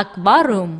أكبرهم.